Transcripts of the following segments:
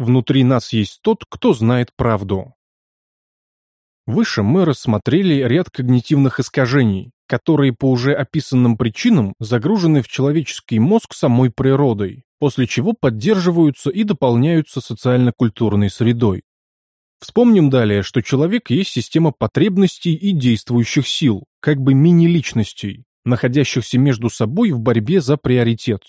Внутри нас есть тот, кто знает правду. Выше мы рассмотрели ряд когнитивных искажений, которые по уже описанным причинам загружены в человеческий мозг самой природой, после чего поддерживаются и дополняются социально-культурной средой. Вспомним далее, что человек есть система потребностей и действующих сил, как бы мини-личностей, находящихся между собой в борьбе за приоритет.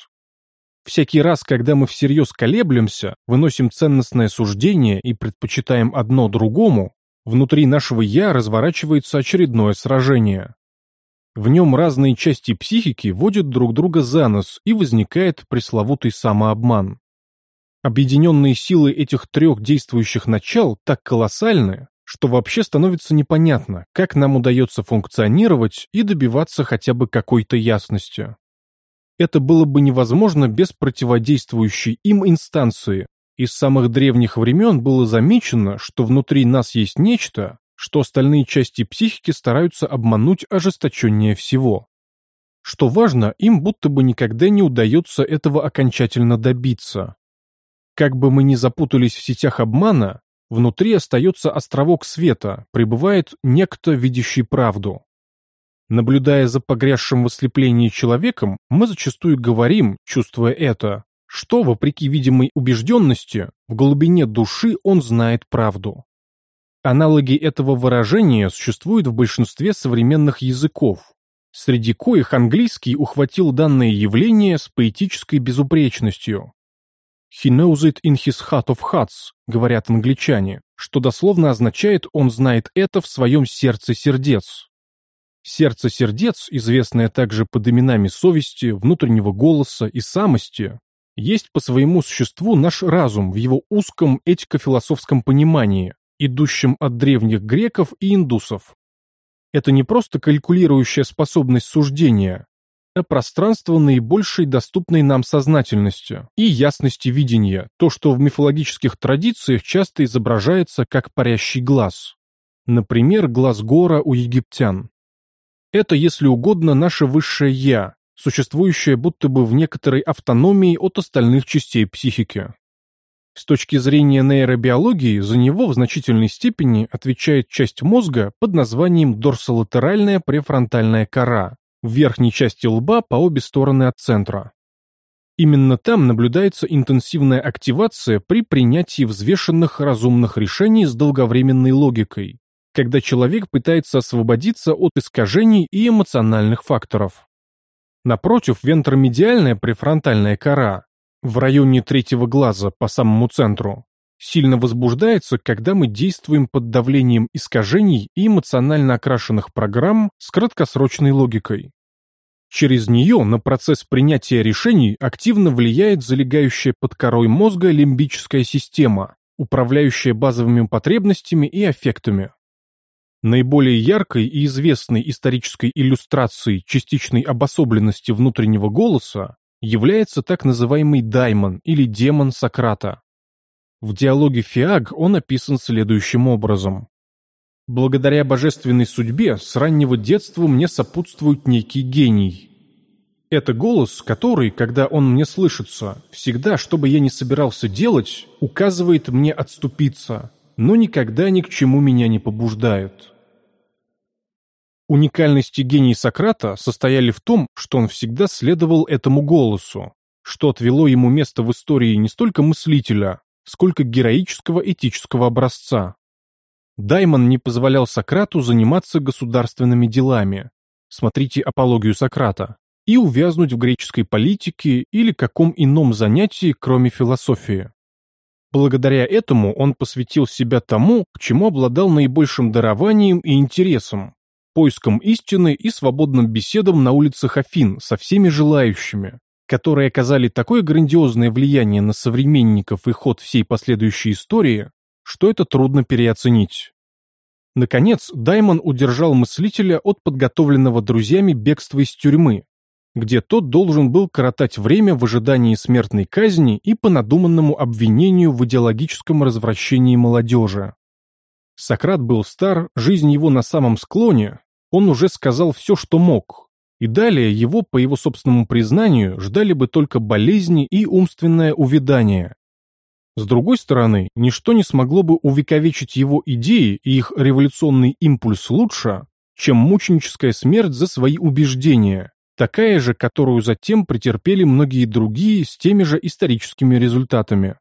Всякий раз, когда мы всерьез колеблемся, выносим ценностное суждение и предпочитаем одно другому, внутри нашего «я» разворачивается очередное сражение. В нем разные части психики водят друг друга за нос и возникает пресловутый самообман. Объединенные силы этих трех действующих начал так колоссальны, что вообще становится непонятно, как нам удается функционировать и добиваться хотя бы какой-то ясности. Это было бы невозможно без противодействующей им инстанции, из самых древних времен было замечено, что внутри нас есть нечто, что остальные части психики стараются обмануть ожесточеннее всего. Что важно, им будто бы никогда не удается этого окончательно добиться. Как бы мы ни запутались в сетях обмана, внутри остается островок света, пребывает некто, видящий правду. Наблюдая за погрязшим в ослеплении человеком, мы зачастую говорим, чувствуя это, что, вопреки видимой убежденности, в глубине души он знает правду. Аналоги этого выражения существуют в большинстве современных языков, среди коих английский ухватил данное явление с поэтической безупречностью. «He knows it in his heart of hearts», говорят англичане, что дословно означает «он знает это в своем сердце сердец». Сердце сердец, известное также под именами совести, внутреннего голоса и самости, есть по своему существу наш разум в его узком этико-философском понимании, идущем от древних греков и индусов. Это не просто калькулирующая способность суждения, а пространство наибольшей доступной нам сознательности и ясности видения, то, что в мифологических традициях часто изображается как парящий глаз. Например, глаз гора у египтян. Это, если угодно, наше высшее «я», существующее будто бы в некоторой автономии от остальных частей психики. С точки зрения нейробиологии, за него в значительной степени отвечает часть мозга под названием дорсолатеральная префронтальная кора, в верхней части лба по обе стороны от центра. Именно там наблюдается интенсивная активация при принятии взвешенных разумных решений с долговременной логикой, когда человек пытается освободиться от искажений и эмоциональных факторов. Напротив, вентромедиальная префронтальная кора в районе третьего глаза по самому центру сильно возбуждается, когда мы действуем под давлением искажений и эмоционально окрашенных программ с краткосрочной логикой. Через нее на процесс принятия решений активно влияет залегающая под корой мозга лимбическая система, управляющая базовыми потребностями и аффектами. Наиболее яркой и известной исторической иллюстрацией частичной обособленности внутреннего голоса является так называемый даймон или демон Сократа. В диалоге Фиаг он описан следующим образом. «Благодаря божественной судьбе с раннего детства мне сопутствует некий гений. Это голос, который, когда он мне слышится, всегда, что бы я ни собирался делать, указывает мне отступиться, но никогда ни к чему меня не побуждает». Уникальности гений Сократа состояли в том, что он всегда следовал этому голосу, что отвело ему место в истории не столько мыслителя, сколько героического этического образца. Даймон не позволял Сократу заниматься государственными делами, смотрите апологию Сократа, и увязнуть в греческой политике или каком ином занятии, кроме философии. Благодаря этому он посвятил себя тому, к чему обладал наибольшим дарованием и интересом, поиском истины и свободным беседам на улицах Афин со всеми желающими, которые оказали такое грандиозное влияние на современников и ход всей последующей истории, что это трудно переоценить. Наконец, Даймон удержал мыслителя от подготовленного друзьями бегства из тюрьмы, где тот должен был коротать время в ожидании смертной казни и по надуманному обвинению в идеологическом развращении молодежи. Сократ был стар, жизнь его на самом склоне, он уже сказал все, что мог, и далее его, по его собственному признанию, ждали бы только болезни и умственное увядание. С другой стороны, ничто не смогло бы увековечить его идеи и их революционный импульс лучше, чем мученическая смерть за свои убеждения, такая же, которую затем претерпели многие другие с теми же историческими результатами.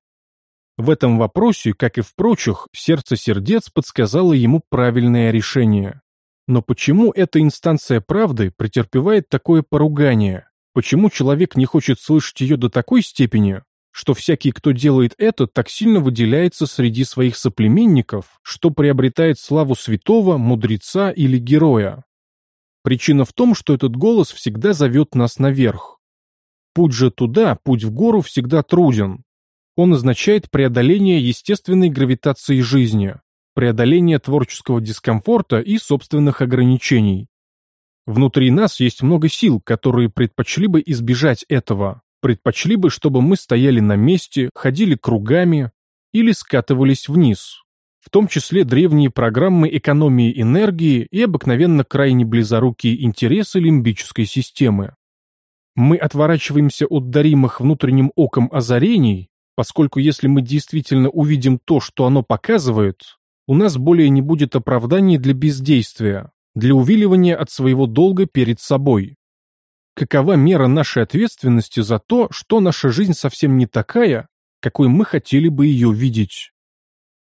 В этом вопросе, как и в прочих, сердце сердец подсказало ему правильное решение. Но почему эта инстанция правды претерпевает такое поругание? Почему человек не хочет слышать ее до такой степени, что всякий, кто делает это, так сильно выделяется среди своих соплеменников, что приобретает славу святого, мудреца или героя? Причина в том, что этот голос всегда зовет нас наверх. Путь же туда, путь в гору всегда труден. Он означает преодоление естественной гравитации жизни, преодоление творческого дискомфорта и собственных ограничений. Внутри нас есть много сил, которые предпочли бы избежать этого, предпочли бы, чтобы мы стояли на месте, ходили кругами или скатывались вниз в том числе древние программы экономии энергии и обыкновенно крайне близорукие интересы лимбической системы. Мы отворачиваемся от даримых внутренним оком озарений, поскольку если мы действительно увидим то, что оно показывает, у нас более не будет оправданий для бездействия, для увиливания от своего долга перед собой. Какова мера нашей ответственности за то, что наша жизнь совсем не такая, какой мы хотели бы ее видеть?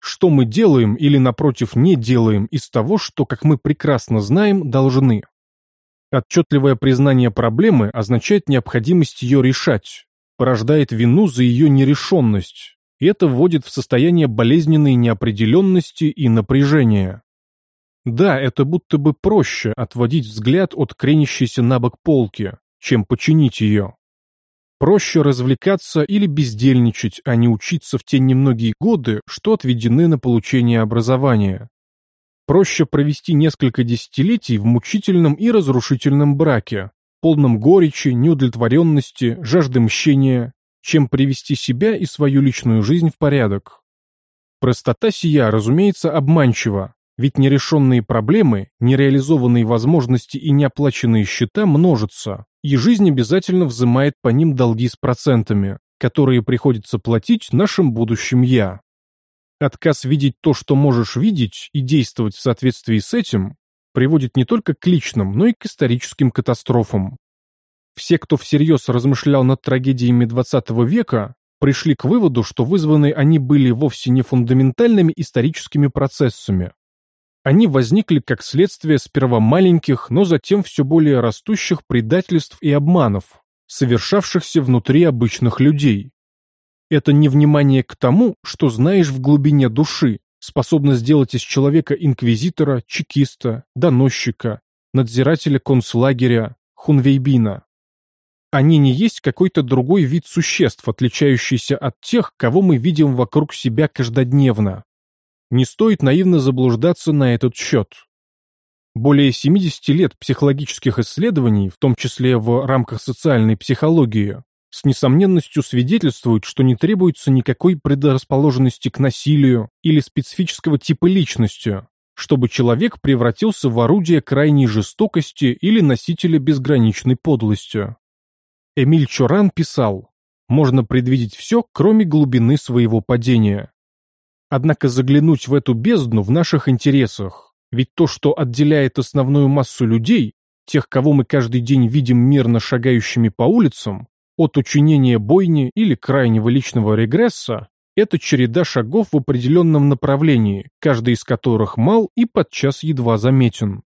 Что мы делаем или, напротив, не делаем из того, что, как мы прекрасно знаем, должны. Отчетливое признание проблемы означает необходимость ее решать, порождает вину за ее нерешенность, и это вводит в состояние болезненной неопределенности и напряжения. Да, это будто бы проще отводить взгляд от кренящейся на бок полки, чем починить ее. Проще развлекаться или бездельничать, а не учиться в те немногие годы, что отведены на получение образования. Проще провести несколько десятилетий в мучительном и разрушительном браке, полном горечи, неудовлетворенности, жажды мщения, чем привести себя и свою личную жизнь в порядок. Простота сия, разумеется, обманчива, ведь нерешенные проблемы, нереализованные возможности и неоплаченные счета множатся, и жизнь обязательно взимает по ним долги с процентами, которые приходится платить нашим будущим «я». Отказ видеть то, что можешь видеть, и действовать в соответствии с этим, приводит не только к личным, но и к историческим катастрофам. Все, кто всерьез размышлял над трагедиями XX века, пришли к выводу, что вызваны они были вовсе не фундаментальными историческими процессами, они возникли как следствие сперва маленьких, но затем все более растущих предательств и обманов, совершавшихся внутри обычных людей. Это невнимание к тому, что знаешь в глубине души, способно сделать из человека инквизитора, чекиста, доносчика, надзирателя концлагеря, хунвейбина. Они не есть какой-то другой вид существ, отличающийся от тех, кого мы видим вокруг себя каждодневно. Не стоит наивно заблуждаться на этот счет. Более 70 лет психологических исследований, в том числе в рамках социальной психологии, с несомненностью свидетельствуют, что не требуется никакой предрасположенности к насилию или специфического типа личности, чтобы человек превратился в орудие крайней жестокости или носителя безграничной подлости. Эмиль Чоран писал, «Можно предвидеть все, кроме глубины своего падения. Однако заглянуть в эту бездну в наших интересах, ведь то, что отделяет основную массу людей, тех, кого мы каждый день видим мирно шагающими по улицам, от учинения бойни или крайнего личного регресса, это череда шагов в определенном направлении, каждый из которых мал и подчас едва заметен.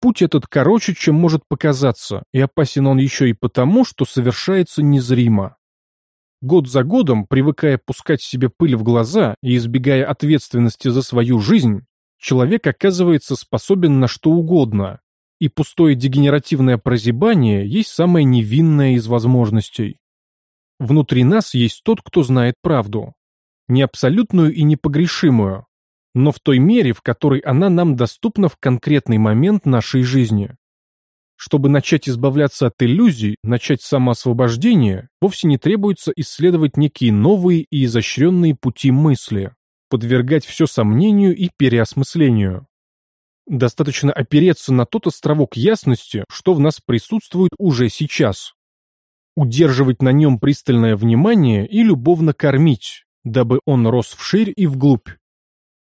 Путь этот короче, чем может показаться, и опасен он еще и потому, что совершается незримо. Год за годом, привыкая пускать себе пыль в глаза и избегая ответственности за свою жизнь, человек оказывается способен на что угодно, и пустое дегенеративное прозябание есть самое невинное из возможностей. Внутри нас есть тот, кто знает правду. Не абсолютную и непогрешимую, но в той мере, в которой она нам доступна в конкретный момент нашей жизни. Чтобы начать избавляться от иллюзий, начать самоосвобождение, вовсе не требуется исследовать некие новые и изощренные пути мысли, подвергать все сомнению и переосмыслению. Достаточно опереться на тот островок ясности, что в нас присутствует уже сейчас. Удерживать на нем пристальное внимание и любовно кормить, дабы он рос вширь и вглубь.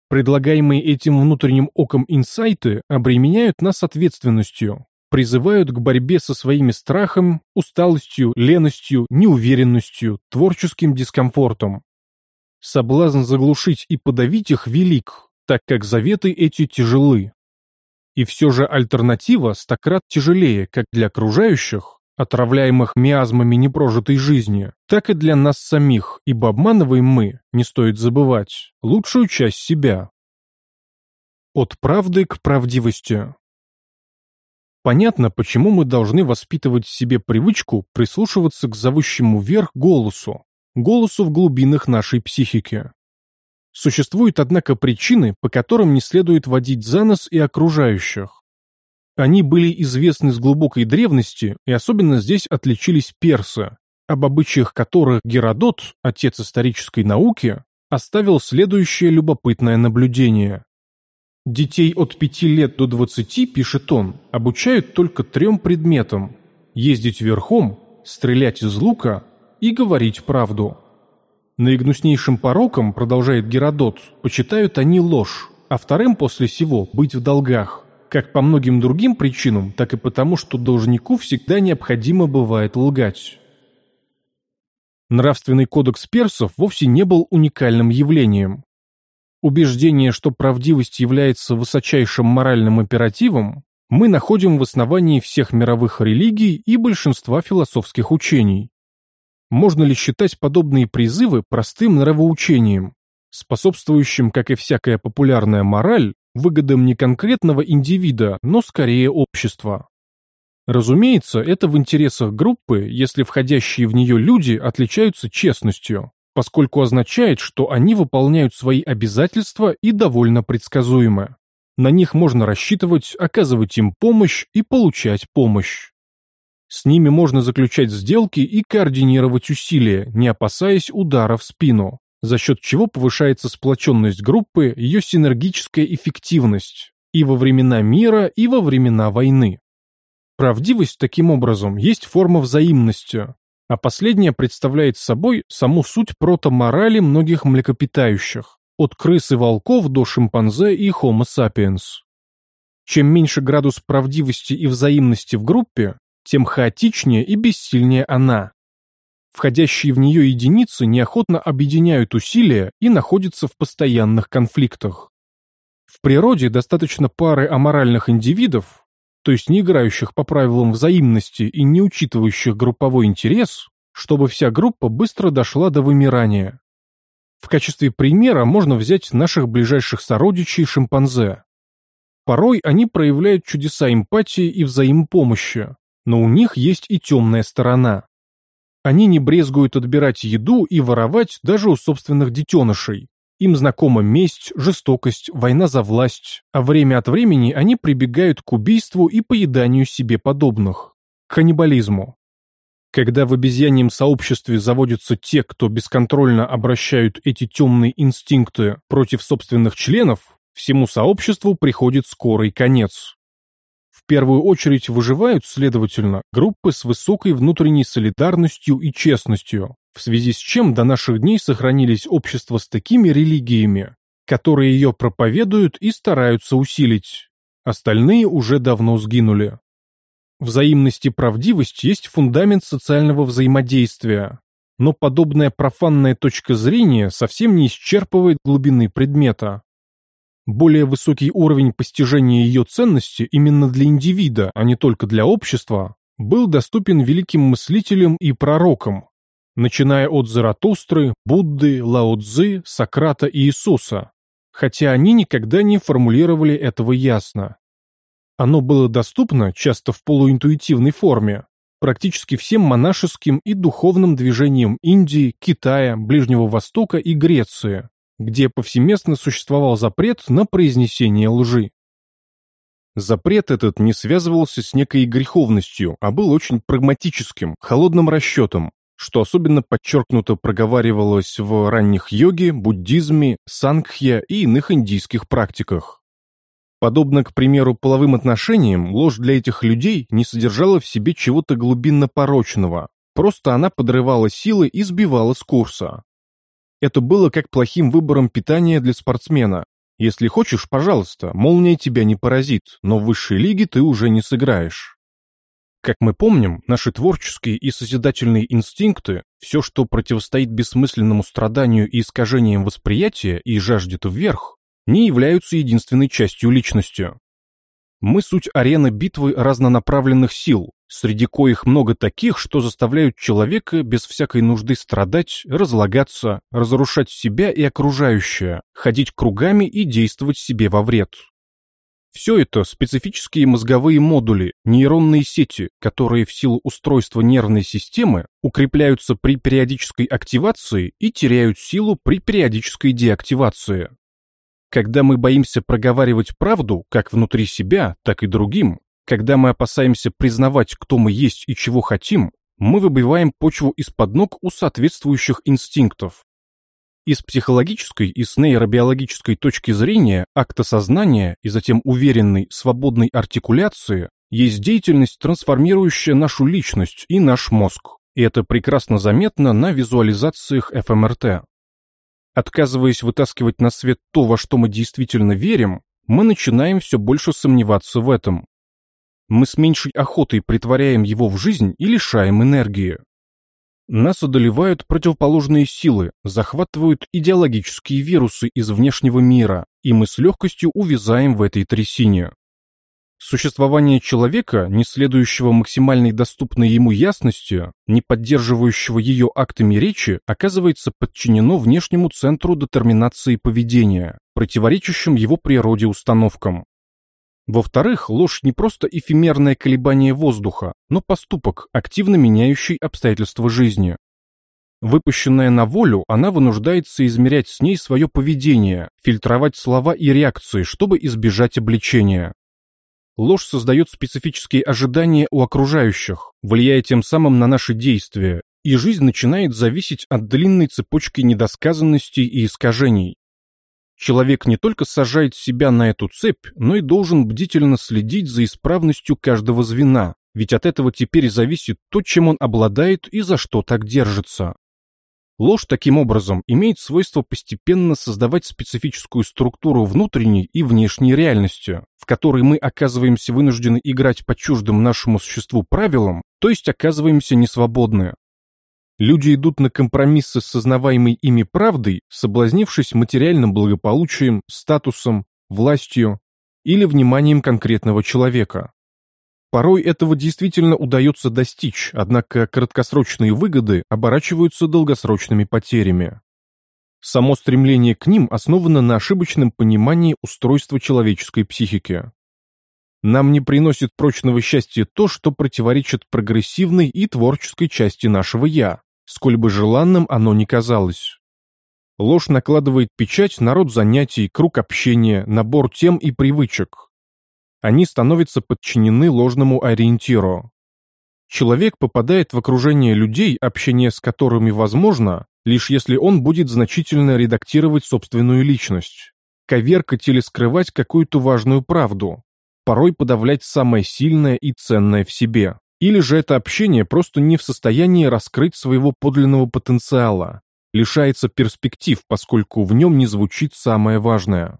Предлагаемые этим внутренним оком инсайты обременяют нас ответственностью, призывают к борьбе со своими страхом, усталостью, леностью, неуверенностью, творческим дискомфортом. Соблазн заглушить и подавить их велик, так как заветы эти тяжелы. И все же альтернатива стократ тяжелее как для окружающих, отравляемых миазмами непрожитой жизни, так и для нас самих, ибо обманываем мы, не стоит забывать, лучшую часть себя. От правды к правдивости. Понятно, почему мы должны воспитывать в себе привычку прислушиваться к зовущему вверх голосу, голосу в глубинах нашей психики. Существуют, однако, причины, по которым не следует водить за нос и окружающих. Они были известны с глубокой древности, и особенно здесь отличились персы, об обычаях которых Геродот, отец исторической науки, оставил следующее любопытное наблюдение. Детей от 5 лет до 20, пишет он, обучают только трем предметам – ездить верхом, стрелять из лука и говорить правду. Наигнуснейшим пороком, продолжает Геродот, почитают они ложь, а вторым после сего – быть в долгах как по многим другим причинам, так и потому, что должнику всегда необходимо бывает лгать. Нравственный кодекс персов вовсе не был уникальным явлением. Убеждение, что правдивость является высочайшим моральным императивом, мы находим в основании всех мировых религий и большинства философских учений. Можно ли считать подобные призывы простым нравоучением, способствующим, как и всякая популярная мораль, выгодам не конкретного индивида, но скорее общества. Разумеется, это в интересах группы, если входящие в нее люди отличаются честностью, поскольку означает, что они выполняют свои обязательства и довольно предсказуемы. На них можно рассчитывать, оказывать им помощь и получать помощь. С ними можно заключать сделки и координировать усилия, не опасаясь удара в спину за счет чего повышается сплоченность группы, ее синергическая эффективность и во времена мира, и во времена войны. Правдивость, таким образом, есть форма взаимности, а последняя представляет собой саму суть протоморали многих млекопитающих, от крыс и волков до шимпанзе и homo sapiens. Чем меньше градус правдивости и взаимности в группе, тем хаотичнее и бессильнее она, Входящие в нее единицы неохотно объединяют усилия и находятся в постоянных конфликтах. В природе достаточно пары аморальных индивидов, то есть не играющих по правилам взаимности и не учитывающих групповой интерес, чтобы вся группа быстро дошла до вымирания. В качестве примера можно взять наших ближайших сородичей шимпанзе. Порой они проявляют чудеса эмпатии и взаимопомощи, но у них есть и темная сторона. Они не брезгуют отбирать еду и воровать даже у собственных детенышей. Им знакома месть, жестокость, война за власть, а время от времени они прибегают к убийству и поеданию себе подобных. К каннибализму. Когда в обезьяньем сообществе заводятся те, кто бесконтрольно обращают эти темные инстинкты против собственных членов, всему сообществу приходит скорый конец. В первую очередь выживают, следовательно, группы с высокой внутренней солидарностью и честностью, в связи с чем до наших дней сохранились общества с такими религиями, которые ее проповедуют и стараются усилить. Остальные уже давно сгинули. Взаимность и правдивость есть фундамент социального взаимодействия, но подобная профанная точка зрения совсем не исчерпывает глубины предмета. Более высокий уровень постижения ее ценности именно для индивида, а не только для общества, был доступен великим мыслителям и пророкам, начиная от Заратустры, Будды, Лао Цзы, Сократа и Иисуса, хотя они никогда не формулировали этого ясно. Оно было доступно, часто в полуинтуитивной форме, практически всем монашеским и духовным движениям Индии, Китая, Ближнего Востока и Греции, где повсеместно существовал запрет на произнесение лжи. Запрет этот не связывался с некой греховностью, а был очень прагматическим, холодным расчетом, что особенно подчеркнуто проговаривалось в ранних йоге, буддизме, сангхья и иных индийских практиках. Подобно, к примеру, половым отношениям, ложь для этих людей не содержала в себе чего-то глубинно порочного, просто она подрывала силы и сбивала с курса. Это было как плохим выбором питания для спортсмена. Если хочешь, пожалуйста, молния тебя не поразит, но в высшей лиге ты уже не сыграешь. Как мы помним, наши творческие и созидательные инстинкты, все, что противостоит бессмысленному страданию и искажениям восприятия и жаждет вверх, не являются единственной частью личности. Мы суть арены битвы разнонаправленных сил, среди коих много таких, что заставляют человека без всякой нужды страдать, разлагаться, разрушать себя и окружающее, ходить кругами и действовать себе во вред. Все это специфические мозговые модули, нейронные сети, которые в силу устройства нервной системы укрепляются при периодической активации и теряют силу при периодической деактивации. Когда мы боимся проговаривать правду как внутри себя, так и другим, когда мы опасаемся признавать, кто мы есть и чего хотим, мы выбиваем почву из-под ног у соответствующих инстинктов. Из психологической и с нейробиологической точки зрения акта сознания и затем уверенной, свободной артикуляции есть деятельность, трансформирующая нашу личность и наш мозг. И это прекрасно заметно на визуализациях ФМРТ. Отказываясь вытаскивать на свет то, во что мы действительно верим, мы начинаем все больше сомневаться в этом. Мы с меньшей охотой притворяем его в жизнь и лишаем энергии. Нас одолевают противоположные силы, захватывают идеологические вирусы из внешнего мира, и мы с легкостью увязаем в этой трясине. Существование человека, не следующего максимальной доступной ему ясности, не поддерживающего ее актами речи, оказывается подчинено внешнему центру детерминации поведения, противоречащим его природе установкам. Во-вторых, ложь не просто эфемерное колебание воздуха, но поступок, активно меняющий обстоятельства жизни. Выпущенная на волю, она вынуждается измерять с ней свое поведение, фильтровать слова и реакции, чтобы избежать обличения. Ложь создает специфические ожидания у окружающих, влияя тем самым на наши действия, и жизнь начинает зависеть от длинной цепочки недосказанностей и искажений. Человек не только сажает себя на эту цепь, но и должен бдительно следить за исправностью каждого звена, ведь от этого теперь зависит то, чем он обладает и за что так держится. Ложь таким образом имеет свойство постепенно создавать специфическую структуру внутренней и внешней реальности, в которой мы оказываемся вынуждены играть по чуждым нашему существу правилам, то есть оказываемся несвободны. Люди идут на компромиссы с сознаваемой ими правдой, соблазнившись материальным благополучием, статусом, властью или вниманием конкретного человека. Порой этого действительно удается достичь, однако краткосрочные выгоды оборачиваются долгосрочными потерями. Само стремление к ним основано на ошибочном понимании устройства человеческой психики. Нам не приносит прочного счастья то, что противоречит прогрессивной и творческой части нашего «я», сколь бы желанным оно ни казалось. Ложь накладывает печать на род занятий, круг общения, набор тем и привычек, они становятся подчинены ложному ориентиру. Человек попадает в окружение людей, общение с которыми возможно, лишь если он будет значительно редактировать собственную личность, коверкать или скрывать какую-то важную правду, порой подавлять самое сильное и ценное в себе. Или же это общение просто не в состоянии раскрыть своего подлинного потенциала, лишается перспектив, поскольку в нем не звучит самое важное.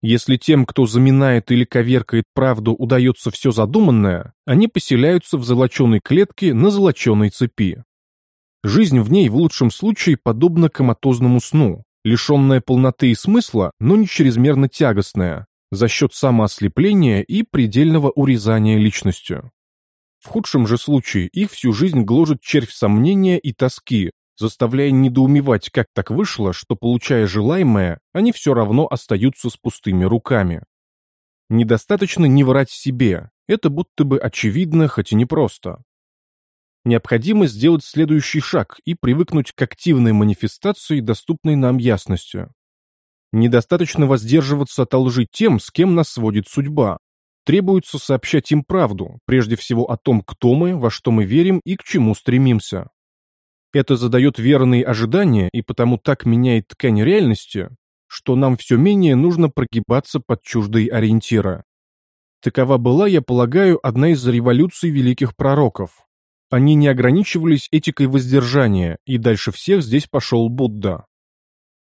Если тем, кто заминает или коверкает правду, удается все задуманное, они поселяются в золоченой клетке на золоченой цепи. Жизнь в ней в лучшем случае подобна коматозному сну, лишенная полноты и смысла, но не чрезмерно тягостная, за счет самоослепления и предельного урезания личностью. В худшем же случае их всю жизнь гложет червь сомнения и тоски, заставляя недоумевать, как так вышло, что, получая желаемое, они все равно остаются с пустыми руками. Недостаточно не врать себе, это будто бы очевидно, хоть и непросто. Необходимо сделать следующий шаг и привыкнуть к активной манифестации, доступной нам ясностью. Недостаточно воздерживаться от лжи тем, с кем нас сводит судьба. Требуется сообщать им правду, прежде всего о том, кто мы, во что мы верим и к чему стремимся. Это задает верные ожидания и потому так меняет ткань реальности, что нам все менее нужно прогибаться под чуждые ориентиры. Такова была, я полагаю, одна из революций великих пророков. Они не ограничивались этикой воздержания, и дальше всех здесь пошел Будда.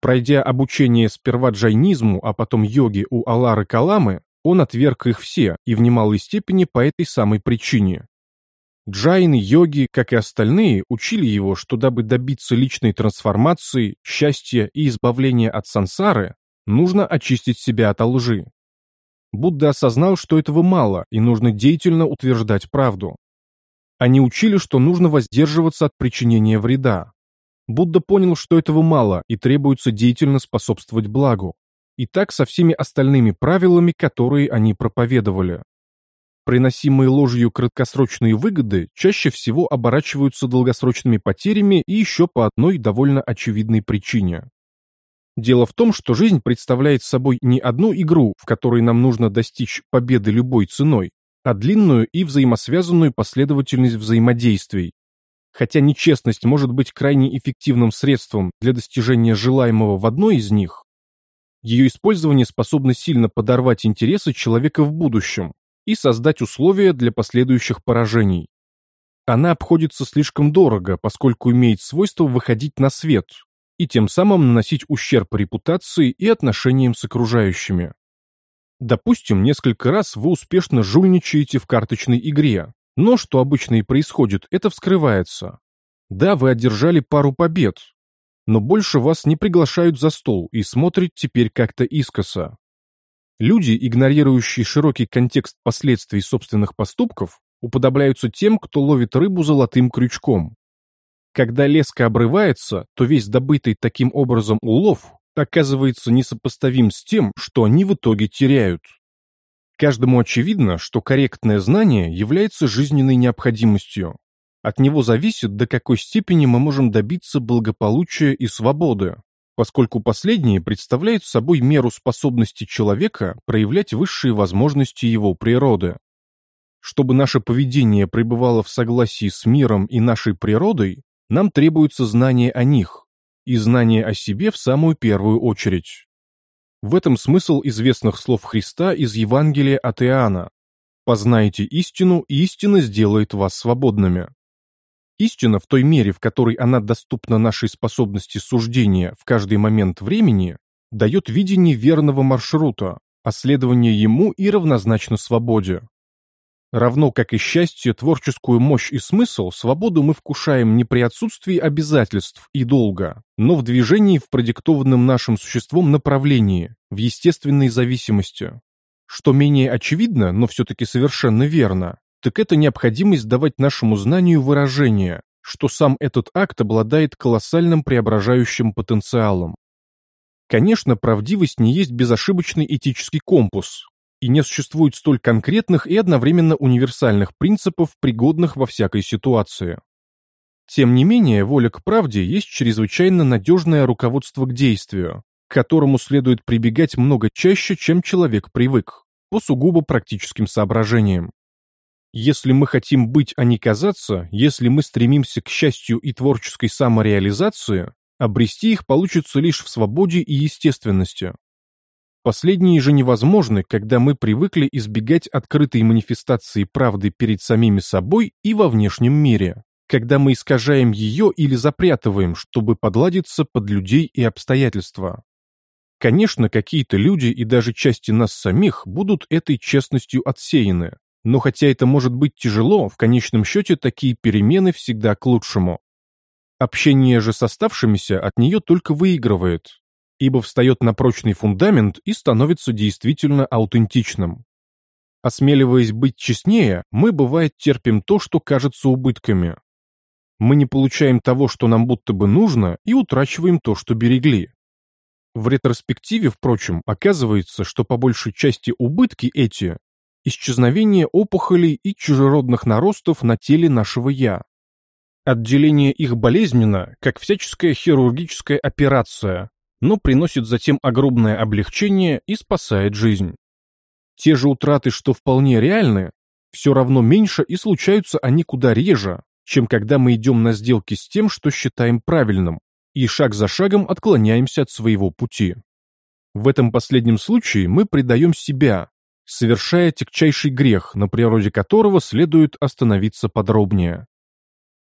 Пройдя обучение сперва джайнизму, а потом йоге у Алары Каламы, он отверг их все и в немалой степени по этой самой причине. Джайны, йоги, как и остальные, учили его, что дабы добиться личной трансформации, счастья и избавления от сансары, нужно очистить себя от лжи. Будда осознал, что этого мало, и нужно деятельно утверждать правду. Они учили, что нужно воздерживаться от причинения вреда. Будда понял, что этого мало, и требуется деятельно способствовать благу. И так со всеми остальными правилами, которые они проповедовали. Приносимые ложью краткосрочные выгоды чаще всего оборачиваются долгосрочными потерями и еще по одной довольно очевидной причине. Дело в том, что жизнь представляет собой не одну игру, в которой нам нужно достичь победы любой ценой, а длинную и взаимосвязанную последовательность взаимодействий. Хотя нечестность может быть крайне эффективным средством для достижения желаемого в одной из них, ее использование способно сильно подорвать интересы человека в будущем и создать условия для последующих поражений. Она обходится слишком дорого, поскольку имеет свойство выходить на свет, и тем самым наносить ущерб репутации и отношениям с окружающими. Допустим, несколько раз вы успешно жульничаете в карточной игре, но что обычно и происходит, это вскрывается. Да, вы одержали пару побед, но больше вас не приглашают за стол и смотрят теперь как-то искоса. Люди, игнорирующие широкий контекст последствий собственных поступков, уподобляются тем, кто ловит рыбу золотым крючком. Когда леска обрывается, то весь добытый таким образом улов оказывается несопоставим с тем, что они в итоге теряют. Каждому очевидно, что корректное знание является жизненной необходимостью. От него зависит, до какой степени мы можем добиться благополучия и свободы, поскольку последние представляют собой меру способности человека проявлять высшие возможности его природы. Чтобы наше поведение пребывало в согласии с миром и нашей природой, нам требуется знание о них, и знание о себе в самую первую очередь. В этом смысл известных слов Христа из Евангелия от Иоанна. «Познайте истину, и истина сделает вас свободными». Истина в той мере, в которой она доступна нашей способности суждения в каждый момент времени, дает видение верного маршрута, а следование ему и равнозначно свободе. Равно как и счастье, творческую мощь и смысл, свободу мы вкушаем не при отсутствии обязательств и долга, но в движении в продиктованном нашим существом направлении, в естественной зависимости. Что менее очевидно, но все-таки совершенно верно, так это необходимость давать нашему знанию выражение, что сам этот акт обладает колоссальным преображающим потенциалом. Конечно, правдивость не есть безошибочный этический компас, и не существует столь конкретных и одновременно универсальных принципов, пригодных во всякой ситуации. Тем не менее, воля к правде есть чрезвычайно надежное руководство к действию, к которому следует прибегать много чаще, чем человек привык, по сугубо практическим соображениям. Если мы хотим быть, а не казаться, если мы стремимся к счастью и творческой самореализации, обрести их получится лишь в свободе и естественности. Последние же невозможны, когда мы привыкли избегать открытой манифестации правды перед самими собой и во внешнем мире, когда мы искажаем ее или запрятываем, чтобы подладиться под людей и обстоятельства. Конечно, какие-то люди и даже части нас самих будут этой честностью отсеяны, но хотя это может быть тяжело, в конечном счете такие перемены всегда к лучшему. Общение же с оставшимися от нее только выигрывает, ибо встает на прочный фундамент и становится действительно аутентичным. Осмеливаясь быть честнее, мы, бывает, терпим то, что кажется убытками. Мы не получаем того, что нам будто бы нужно, и утрачиваем то, что берегли. В ретроспективе, впрочем, оказывается, что по большей части убытки эти – исчезновение опухолей и чужеродных наростов на теле нашего «я». Отделение их болезненно, как всяческая хирургическая операция, но приносит затем огромное облегчение и спасает жизнь. Те же утраты, что вполне реальны, все равно меньше и случаются они куда реже, чем когда мы идем на сделки с тем, что считаем правильным, и шаг за шагом отклоняемся от своего пути. В этом последнем случае мы предаем себя, совершая тягчайший грех, на природе которого следует остановиться подробнее.